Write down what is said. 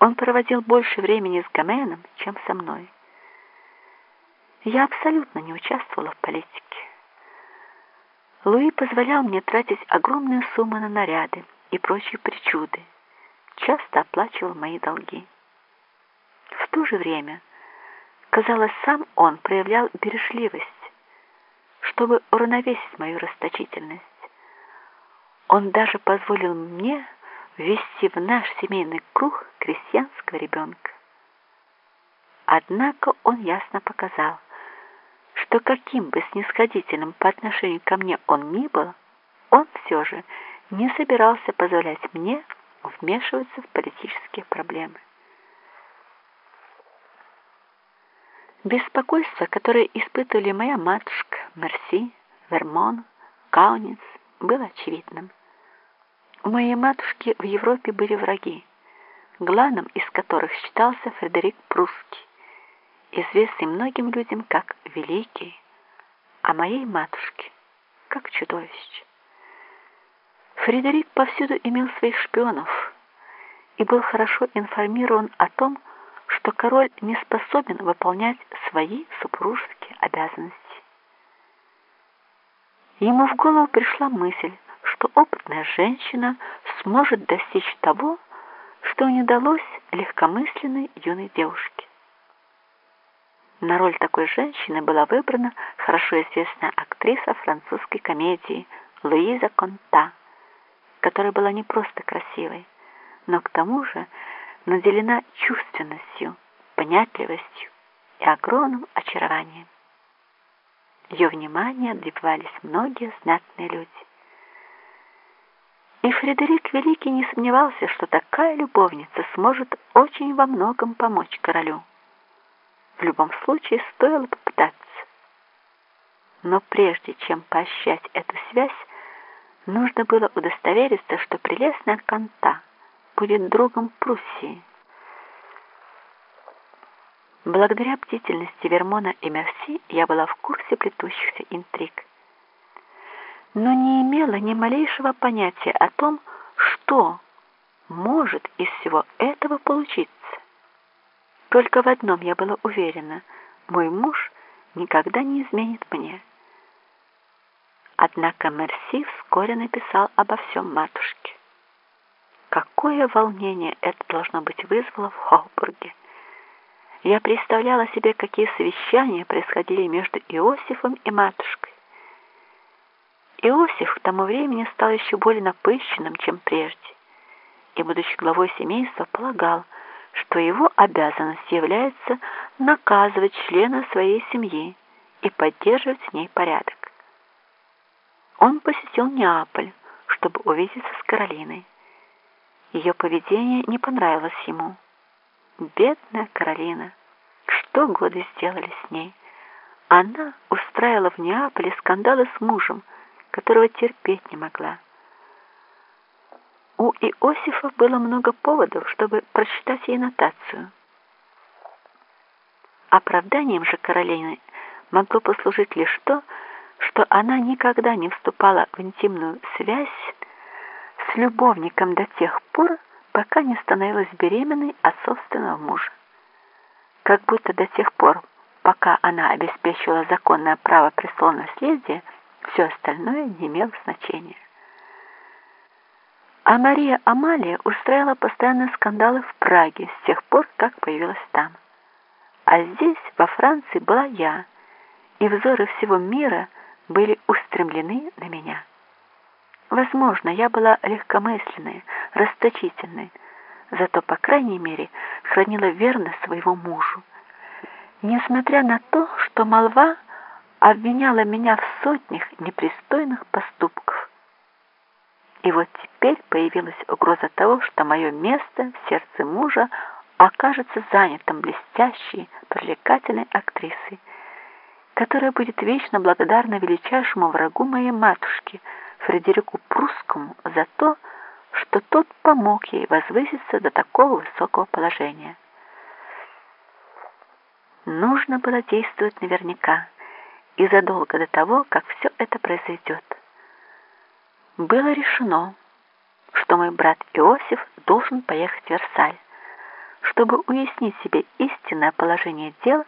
Он проводил больше времени с Гоменом, чем со мной. Я абсолютно не участвовала в политике. Луи позволял мне тратить огромные суммы на наряды и прочие причуды, часто оплачивал мои долги. В то же время, казалось, сам он проявлял бережливость, чтобы уравновесить мою расточительность. Он даже позволил мне ввести в наш семейный круг крестьянского ребенка. Однако он ясно показал, что каким бы снисходительным по отношению ко мне он ни был, он все же не собирался позволять мне вмешиваться в политические проблемы. Беспокойство, которое испытывали моя матушка, Мерси, Вермон, Кауниц, было очевидным. У моей матушки в Европе были враги, главным из которых считался Фредерик Прусский, известный многим людям как Великий, а моей матушке как чудовище. Фредерик повсюду имел своих шпионов и был хорошо информирован о том, что король не способен выполнять свои супружеские обязанности. Ему в голову пришла мысль, что опытная женщина сможет достичь того, что не далось легкомысленной юной девушке. На роль такой женщины была выбрана хорошо известная актриса французской комедии Луиза Конта, которая была не просто красивой, но к тому же наделена чувственностью, понятливостью и огромным очарованием. Ее внимание добивались многие знатные люди. И Фредерик Великий не сомневался, что такая любовница сможет очень во многом помочь королю. В любом случае стоило попытаться. Но прежде чем поощрять эту связь, нужно было удостовериться, что прелестная Канта будет другом Пруссии. Благодаря бдительности Вермона и Мерси я была в курсе плетущихся интриг но не имела ни малейшего понятия о том, что может из всего этого получиться. Только в одном я была уверена – мой муж никогда не изменит мне. Однако Мерси вскоре написал обо всем матушке. Какое волнение это должно быть вызвало в Холбурге. Я представляла себе, какие совещания происходили между Иосифом и матушкой. Иосиф к тому времени стал еще более напыщенным, чем прежде, и, будучи главой семейства, полагал, что его обязанность является наказывать члена своей семьи и поддерживать с ней порядок. Он посетил Неаполь, чтобы увидеться с Каролиной. Ее поведение не понравилось ему. Бедная Каролина, что годы сделали с ней? Она устраивала в Неаполе скандалы с мужем, которого терпеть не могла. У Иосифа было много поводов, чтобы прочитать ей нотацию. Оправданием же Каролины могло послужить лишь то, что она никогда не вступала в интимную связь с любовником до тех пор, пока не становилась беременной от собственного мужа. Как будто до тех пор, пока она обеспечивала законное право престола наследия, все остальное не имело значения. А Мария Амалия устраивала постоянные скандалы в Праге с тех пор, как появилась там. А здесь, во Франции, была я, и взоры всего мира были устремлены на меня. Возможно, я была легкомысленной, расточительной, зато, по крайней мере, хранила верность своего мужу. Несмотря на то, что молва обвиняла меня в сотнях непристойных поступков. И вот теперь появилась угроза того, что мое место в сердце мужа окажется занятым блестящей, привлекательной актрисой, которая будет вечно благодарна величайшему врагу моей матушки, Фредерику Прусскому, за то, что тот помог ей возвыситься до такого высокого положения. Нужно было действовать наверняка и задолго до того, как все это произойдет. Было решено, что мой брат Иосиф должен поехать в Версаль, чтобы уяснить себе истинное положение дел,